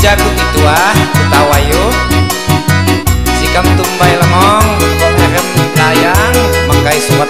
jago itu ah Ketawa yuk Ikam tumbai lemong Erem layang Mengkai suat